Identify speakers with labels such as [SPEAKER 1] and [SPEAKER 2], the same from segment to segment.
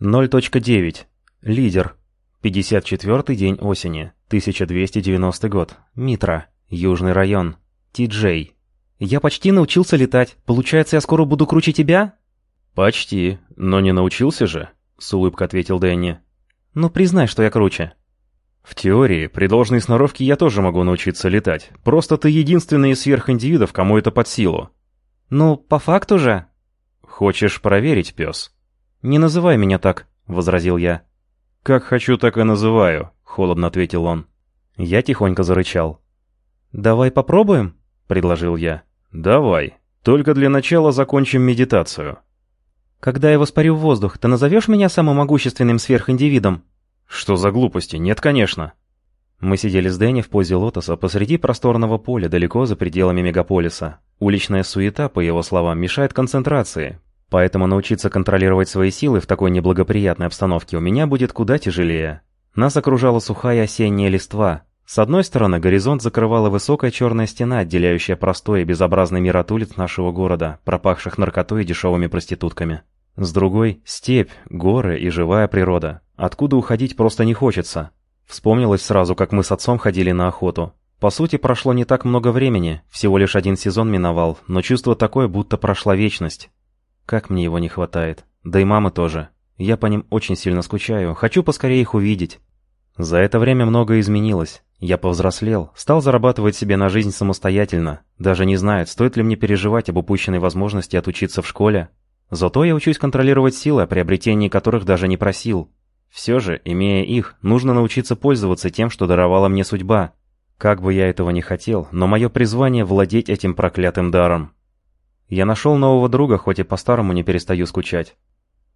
[SPEAKER 1] 0.9. Лидер. 54-й день осени. 1290 год. Митра. Южный район. Ти-Джей. «Я почти научился летать. Получается, я скоро буду круче тебя?»
[SPEAKER 2] «Почти. Но не научился же», — с улыбкой ответил Дэнни.
[SPEAKER 1] «Ну, признай, что я круче».
[SPEAKER 2] «В теории, при должной сноровке я тоже могу научиться летать. Просто ты единственный из сверхиндивидов, кому это под силу».
[SPEAKER 1] «Ну, по факту же».
[SPEAKER 2] «Хочешь проверить, пес?»
[SPEAKER 1] «Не называй меня так», — возразил я.
[SPEAKER 2] «Как хочу, так и называю», — холодно ответил он.
[SPEAKER 1] Я тихонько зарычал. «Давай попробуем?» — предложил я.
[SPEAKER 2] «Давай. Только для начала закончим медитацию».
[SPEAKER 1] «Когда я воспарю в воздух, ты назовешь меня самым могущественным сверхиндивидом?»
[SPEAKER 2] «Что за глупости? Нет, конечно».
[SPEAKER 1] Мы сидели с Дэнни в позе лотоса посреди просторного поля, далеко за пределами мегаполиса. Уличная суета, по его словам, мешает концентрации, поэтому научиться контролировать свои силы в такой неблагоприятной обстановке у меня будет куда тяжелее. Нас окружала сухая осенняя листва. С одной стороны, горизонт закрывала высокая черная стена, отделяющая простой и безобразный мир от улиц нашего города, пропахших наркотой и дешевыми проститутками. С другой — степь, горы и живая природа. Откуда уходить просто не хочется. Вспомнилось сразу, как мы с отцом ходили на охоту. По сути, прошло не так много времени, всего лишь один сезон миновал, но чувство такое, будто прошла вечность. Как мне его не хватает. Да и мамы тоже. Я по ним очень сильно скучаю, хочу поскорее их увидеть. За это время многое изменилось. Я повзрослел, стал зарабатывать себе на жизнь самостоятельно. Даже не знает, стоит ли мне переживать об упущенной возможности отучиться в школе. Зато я учусь контролировать силы, о приобретении которых даже не просил. Все же, имея их, нужно научиться пользоваться тем, что даровала мне судьба. Как бы я этого не хотел, но мое призвание — владеть этим проклятым даром. Я нашел нового друга, хоть и по-старому не перестаю скучать.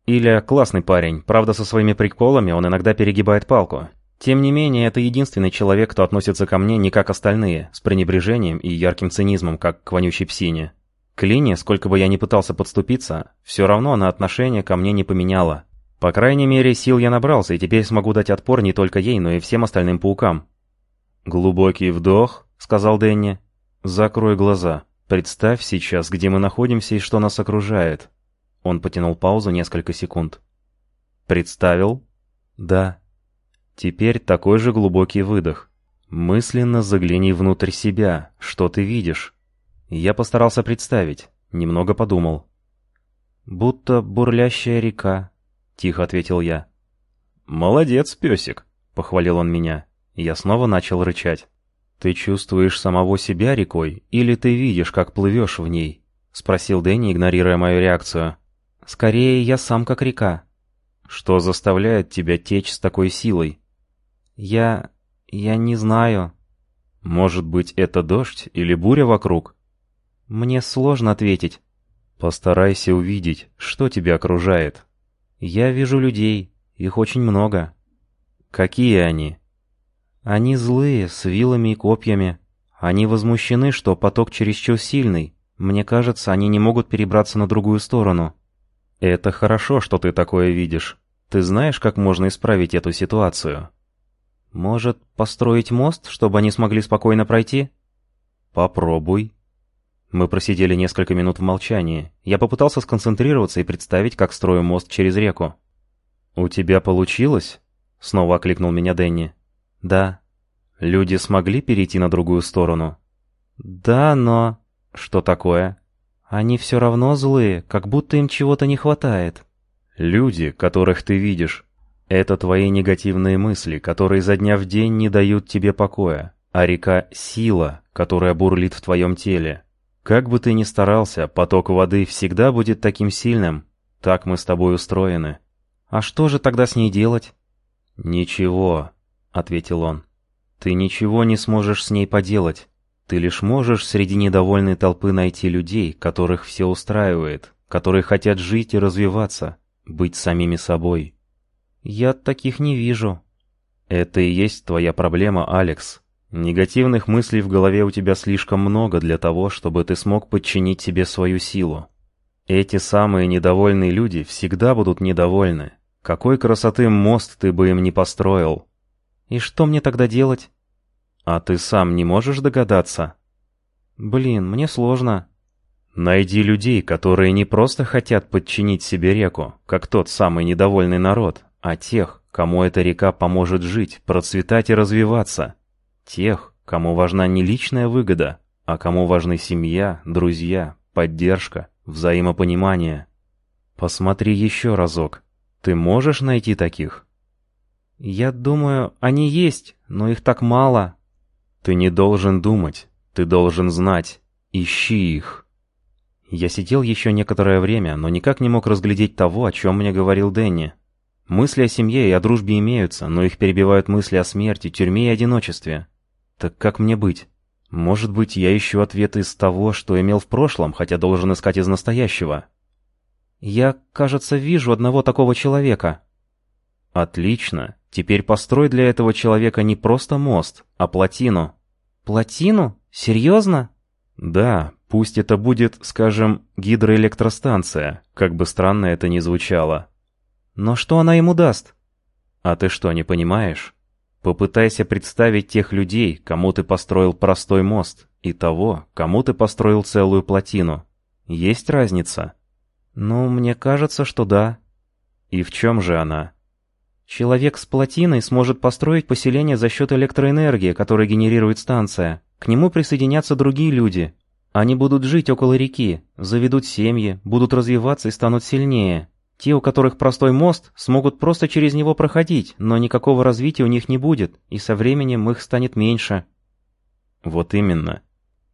[SPEAKER 1] Илья классный парень, правда со своими приколами он иногда перегибает палку. Тем не менее, это единственный человек, кто относится ко мне не как остальные, с пренебрежением и ярким цинизмом, как к вонючей псине. К Лине, сколько бы я ни пытался подступиться, все равно она отношение ко мне не поменяла. По крайней мере, сил я набрался, и теперь смогу дать отпор не только ей, но и всем остальным паукам.
[SPEAKER 2] «Глубокий вдох», — сказал Дэнни. «Закрой глаза. Представь сейчас, где мы находимся и что нас окружает».
[SPEAKER 1] Он потянул паузу несколько секунд.
[SPEAKER 2] «Представил?»
[SPEAKER 1] «Да».
[SPEAKER 2] «Теперь такой же глубокий выдох. Мысленно загляни внутрь себя. Что ты видишь?»
[SPEAKER 1] Я постарался представить, немного подумал. «Будто бурлящая река», — тихо ответил я.
[SPEAKER 2] «Молодец, песик», — похвалил он меня.
[SPEAKER 1] Я снова начал рычать.
[SPEAKER 2] «Ты чувствуешь самого себя рекой, или ты видишь, как плывешь в ней?» — спросил Дэнни, игнорируя мою реакцию.
[SPEAKER 1] «Скорее, я сам как река».
[SPEAKER 2] «Что заставляет тебя течь с такой силой?»
[SPEAKER 1] «Я... я не знаю».
[SPEAKER 2] «Может быть, это дождь или буря вокруг?»
[SPEAKER 1] «Мне сложно ответить».
[SPEAKER 2] «Постарайся увидеть, что тебя окружает».
[SPEAKER 1] «Я вижу людей, их очень много».
[SPEAKER 2] «Какие они?»
[SPEAKER 1] Они злые, с вилами и копьями. Они возмущены, что поток чересчур сильный. Мне кажется, они не могут перебраться на другую сторону.
[SPEAKER 2] Это хорошо, что ты такое видишь. Ты знаешь, как можно исправить эту ситуацию?
[SPEAKER 1] Может, построить мост, чтобы они смогли спокойно пройти?
[SPEAKER 2] Попробуй.
[SPEAKER 1] Мы просидели несколько минут в молчании. Я попытался сконцентрироваться и представить, как строю мост через реку.
[SPEAKER 2] «У тебя получилось?» — снова окликнул меня Дэнни.
[SPEAKER 1] «Да».
[SPEAKER 2] «Люди смогли перейти на другую сторону?»
[SPEAKER 1] «Да, но...»
[SPEAKER 2] «Что такое?»
[SPEAKER 1] «Они все равно злые, как будто им чего-то не хватает».
[SPEAKER 2] «Люди, которых ты видишь, это твои негативные мысли, которые за дня в день не дают тебе покоя, а река — сила, которая бурлит в твоем теле. Как бы ты ни старался, поток воды всегда будет таким сильным. Так мы с тобой устроены».
[SPEAKER 1] «А что же тогда с ней делать?»
[SPEAKER 2] «Ничего. — ответил он. «Ты ничего не сможешь с ней поделать. Ты лишь можешь среди недовольной толпы найти людей, которых все устраивает, которые хотят жить и развиваться, быть самими собой».
[SPEAKER 1] «Я таких не вижу».
[SPEAKER 2] «Это и есть твоя проблема, Алекс. Негативных мыслей в голове у тебя слишком много для того, чтобы ты смог подчинить себе свою силу. Эти самые недовольные люди всегда будут недовольны. Какой красоты мост ты бы им не построил,
[SPEAKER 1] «И что мне тогда делать?»
[SPEAKER 2] «А ты сам не можешь догадаться?»
[SPEAKER 1] «Блин, мне сложно». Найди людей, которые не просто хотят подчинить себе реку, как тот самый недовольный народ, а тех, кому эта река поможет жить, процветать и развиваться. Тех, кому важна не личная выгода, а кому важны семья, друзья, поддержка, взаимопонимание. Посмотри еще разок. Ты можешь найти таких?
[SPEAKER 2] Я думаю, они есть, но их так мало.
[SPEAKER 1] Ты не должен думать, ты должен знать. Ищи их. Я сидел еще некоторое время, но никак не мог разглядеть того, о чем мне говорил Дэнни. Мысли о семье и о дружбе имеются, но их перебивают мысли о смерти, тюрьме и одиночестве. Так как мне быть? Может быть, я ищу ответы из того, что имел в прошлом, хотя должен искать из настоящего.
[SPEAKER 2] Я, кажется, вижу одного такого человека.
[SPEAKER 1] Отлично. Теперь построй для этого человека не просто мост, а плотину.
[SPEAKER 2] Плотину? Серьезно?
[SPEAKER 1] Да, пусть это будет, скажем, гидроэлектростанция, как бы странно это ни звучало.
[SPEAKER 2] Но что она ему даст?
[SPEAKER 1] А ты что, не понимаешь? Попытайся представить тех людей, кому ты построил простой мост, и того, кому ты построил целую плотину. Есть разница?
[SPEAKER 2] Ну, мне кажется, что да.
[SPEAKER 1] И в чем же она?
[SPEAKER 2] Человек с плотиной сможет построить поселение за счет электроэнергии, которую генерирует станция. К нему присоединятся другие люди. Они будут жить около реки, заведут семьи, будут развиваться и станут сильнее. Те, у которых простой мост, смогут просто через него проходить, но никакого развития у них не будет, и со временем их станет меньше.
[SPEAKER 1] Вот именно.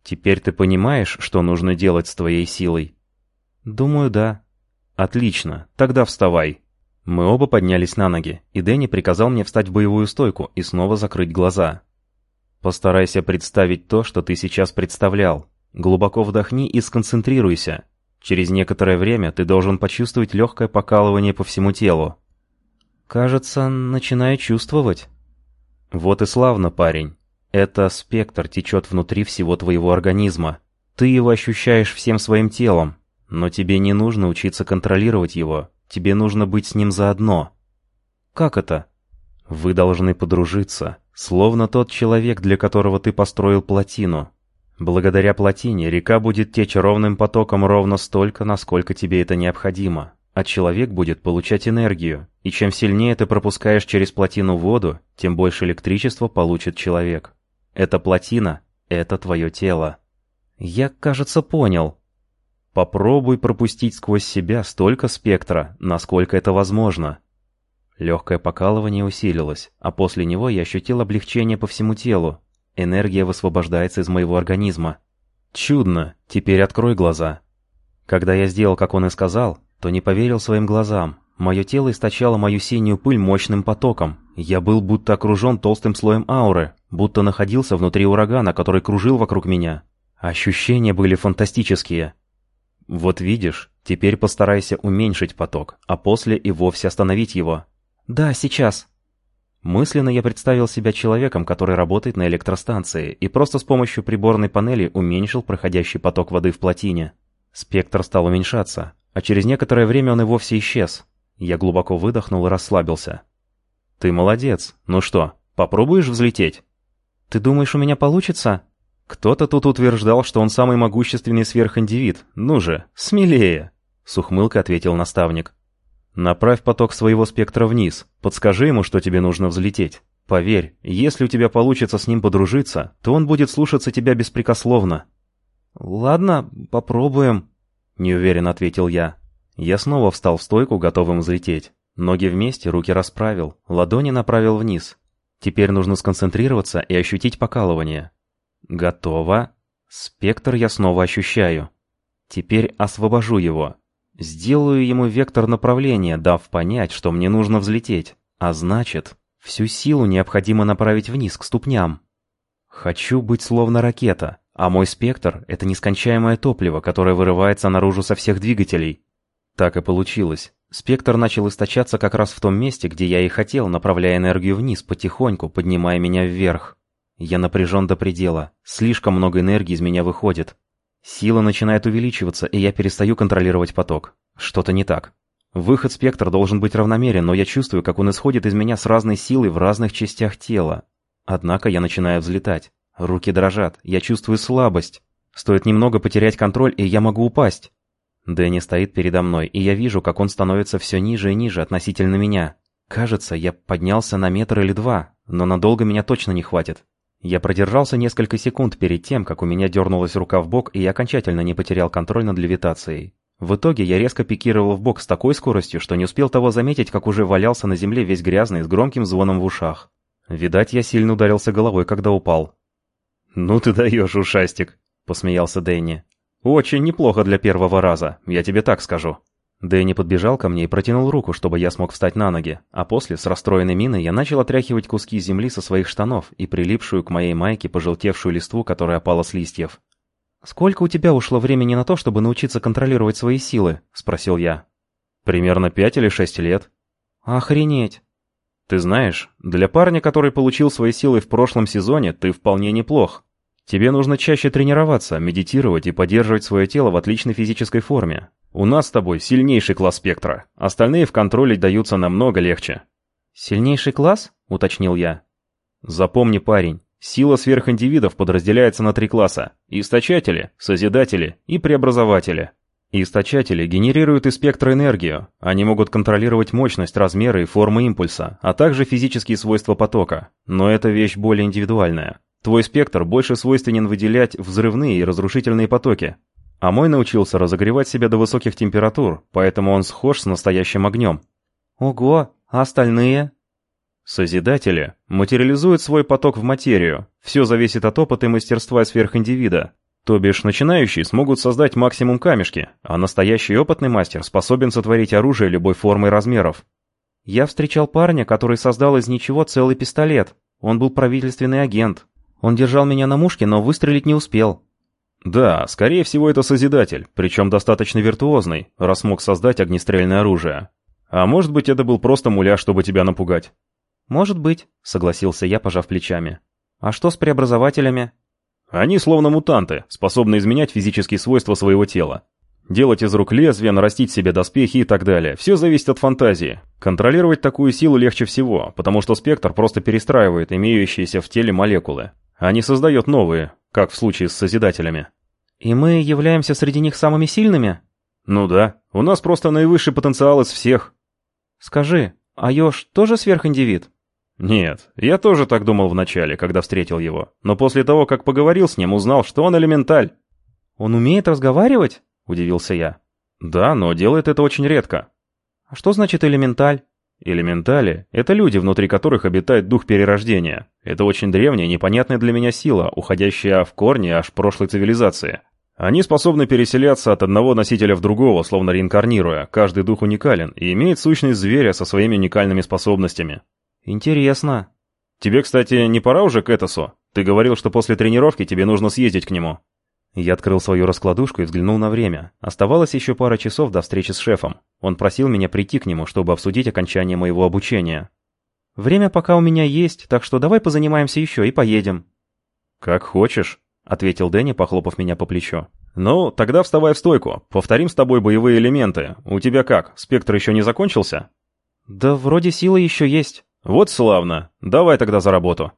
[SPEAKER 1] Теперь ты понимаешь, что нужно делать с твоей силой?
[SPEAKER 2] Думаю, да.
[SPEAKER 1] Отлично, тогда вставай. Мы оба поднялись на ноги, и Дэнни приказал мне встать в боевую стойку и снова закрыть глаза. Постарайся представить то, что ты сейчас представлял. Глубоко вдохни и сконцентрируйся. Через некоторое время ты должен почувствовать легкое покалывание по всему телу.
[SPEAKER 2] Кажется, начинаю чувствовать.
[SPEAKER 1] Вот и славно, парень. Это спектр течет внутри всего твоего организма. Ты его ощущаешь всем своим телом, но тебе не нужно учиться контролировать его, Тебе нужно быть с ним заодно.
[SPEAKER 2] Как это?
[SPEAKER 1] Вы должны подружиться, словно тот человек, для которого ты построил плотину. Благодаря плотине река будет течь ровным потоком ровно столько, насколько тебе это необходимо, а человек будет получать энергию, и чем сильнее ты пропускаешь через плотину воду, тем больше электричества получит человек. Эта плотина — это твое тело.
[SPEAKER 2] Я, кажется, понял.
[SPEAKER 1] Попробуй пропустить сквозь себя столько спектра, насколько это возможно. Легкое покалывание усилилось, а после него я ощутил облегчение по всему телу. Энергия высвобождается из моего организма. Чудно, теперь открой глаза. Когда я сделал, как он и сказал, то не поверил своим глазам. Мое тело источало мою синюю пыль мощным потоком. Я был будто окружен толстым слоем ауры, будто находился внутри урагана, который кружил вокруг меня. Ощущения были фантастические. Вот видишь, теперь постарайся уменьшить поток, а после и вовсе остановить его.
[SPEAKER 2] Да, сейчас.
[SPEAKER 1] Мысленно я представил себя человеком, который работает на электростанции, и просто с помощью приборной панели уменьшил проходящий поток воды в плотине. Спектр стал уменьшаться, а через некоторое время он и вовсе исчез. Я глубоко выдохнул и расслабился. «Ты молодец. Ну что, попробуешь взлететь?»
[SPEAKER 2] «Ты думаешь, у меня получится?»
[SPEAKER 1] Кто-то тут утверждал, что он самый могущественный сверхиндивид. Ну же, смелее!» С ухмылкой ответил наставник. «Направь поток своего спектра вниз. Подскажи ему, что тебе нужно взлететь. Поверь, если у тебя получится с ним подружиться, то он будет слушаться тебя беспрекословно».
[SPEAKER 2] «Ладно, попробуем», — неуверенно ответил я.
[SPEAKER 1] Я снова встал в стойку, готовым взлететь. Ноги вместе, руки расправил, ладони направил вниз. Теперь нужно сконцентрироваться и ощутить покалывание. Готово. Спектр я снова ощущаю. Теперь освобожу его. Сделаю ему вектор направления, дав понять, что мне нужно взлететь. А значит, всю силу необходимо направить вниз, к ступням. Хочу быть словно ракета, а мой спектр — это нескончаемое топливо, которое вырывается наружу со всех двигателей. Так и получилось. Спектр начал источаться как раз в том месте, где я и хотел, направляя энергию вниз, потихоньку, поднимая меня вверх. Я напряжен до предела. Слишком много энергии из меня выходит. Сила начинает увеличиваться, и я перестаю контролировать поток. Что-то не так. Выход спектра должен быть равномерен, но я чувствую, как он исходит из меня с разной силой в разных частях тела. Однако я начинаю взлетать. Руки дрожат, я чувствую слабость. Стоит немного потерять контроль, и я могу упасть. Дэнни стоит передо мной, и я вижу, как он становится все ниже и ниже относительно меня. Кажется, я поднялся на метр или два, но надолго меня точно не хватит. Я продержался несколько секунд перед тем, как у меня дернулась рука в бок, и я окончательно не потерял контроль над левитацией. В итоге я резко пикировал в бок с такой скоростью, что не успел того заметить, как уже валялся на земле весь грязный с громким звоном в ушах. Видать, я сильно ударился головой, когда упал.
[SPEAKER 2] «Ну ты даешь, ушастик», — посмеялся Дэнни.
[SPEAKER 1] «Очень неплохо для первого раза, я тебе так скажу». Дэнни подбежал ко мне и протянул руку, чтобы я смог встать на ноги, а после, с расстроенной миной, я начал отряхивать куски земли со своих штанов и прилипшую к моей майке пожелтевшую листву, которая опала с листьев. «Сколько у тебя ушло времени на то, чтобы научиться контролировать свои силы?» — спросил я.
[SPEAKER 2] «Примерно пять или шесть лет».
[SPEAKER 1] «Охренеть!»
[SPEAKER 2] «Ты знаешь, для парня, который получил свои силы в прошлом сезоне, ты вполне неплох. Тебе нужно чаще тренироваться, медитировать и поддерживать свое тело в отличной физической форме. У нас с тобой сильнейший класс спектра. Остальные в контроле даются намного легче.
[SPEAKER 1] Сильнейший класс? Уточнил я.
[SPEAKER 2] Запомни, парень, сила сверхиндивидов подразделяется на три класса. Источатели, Созидатели и Преобразователи. Источатели генерируют из спектра энергию. Они могут контролировать мощность, размеры и формы импульса, а также физические свойства потока. Но это вещь более индивидуальная. Твой спектр больше свойственен выделять взрывные и разрушительные потоки. А мой научился разогревать себя до высоких температур, поэтому он схож с настоящим огнем.
[SPEAKER 1] Ого, а остальные?
[SPEAKER 2] Созидатели материализуют свой поток в материю. Все зависит от опыта и мастерства сверхиндивида. То бишь, начинающие смогут создать максимум камешки, а настоящий опытный мастер способен сотворить оружие любой формы и размеров.
[SPEAKER 1] Я встречал парня, который создал из ничего целый пистолет. Он был правительственный агент, он держал меня на мушке, но выстрелить не успел.
[SPEAKER 2] Да, скорее всего это Созидатель, причем достаточно виртуозный, раз мог создать огнестрельное оружие. А может быть это был просто муля, чтобы тебя напугать?
[SPEAKER 1] Может быть, согласился я, пожав плечами. А что с преобразователями?
[SPEAKER 2] Они словно мутанты, способны изменять физические свойства своего тела. Делать из рук лезвия, нарастить себе доспехи и так далее. Все зависит от фантазии. Контролировать такую силу легче всего, потому что спектр просто перестраивает имеющиеся в теле молекулы а не создает новые, как в случае с Созидателями.
[SPEAKER 1] И мы являемся среди них самыми сильными?
[SPEAKER 2] Ну да, у нас просто наивысший потенциал из всех.
[SPEAKER 1] Скажи, а Ёж тоже сверхиндивид?
[SPEAKER 2] Нет, я тоже так думал вначале, когда встретил его, но после того, как поговорил с ним, узнал, что он элементаль.
[SPEAKER 1] Он умеет разговаривать? Удивился я.
[SPEAKER 2] Да, но делает это очень редко.
[SPEAKER 1] А что значит элементаль?
[SPEAKER 2] Элементали — это люди, внутри которых обитает дух перерождения. Это очень древняя, непонятная для меня сила, уходящая в корни аж прошлой цивилизации. Они способны переселяться от одного носителя в другого, словно реинкарнируя. Каждый дух уникален и имеет сущность зверя со своими уникальными способностями.
[SPEAKER 1] Интересно.
[SPEAKER 2] Тебе, кстати, не пора уже к Этосу? Ты говорил, что после тренировки тебе нужно съездить к нему.
[SPEAKER 1] Я открыл свою раскладушку и взглянул на время. Оставалось еще пара часов до встречи с шефом. Он просил меня прийти к нему, чтобы обсудить окончание моего обучения. «Время пока у меня есть, так что давай позанимаемся еще и поедем».
[SPEAKER 2] «Как хочешь», — ответил Дэнни, похлопав меня по плечу. «Ну, тогда вставай в стойку. Повторим с тобой боевые элементы. У тебя как, спектр еще не закончился?»
[SPEAKER 1] «Да вроде силы еще есть».
[SPEAKER 2] «Вот славно. Давай тогда за работу».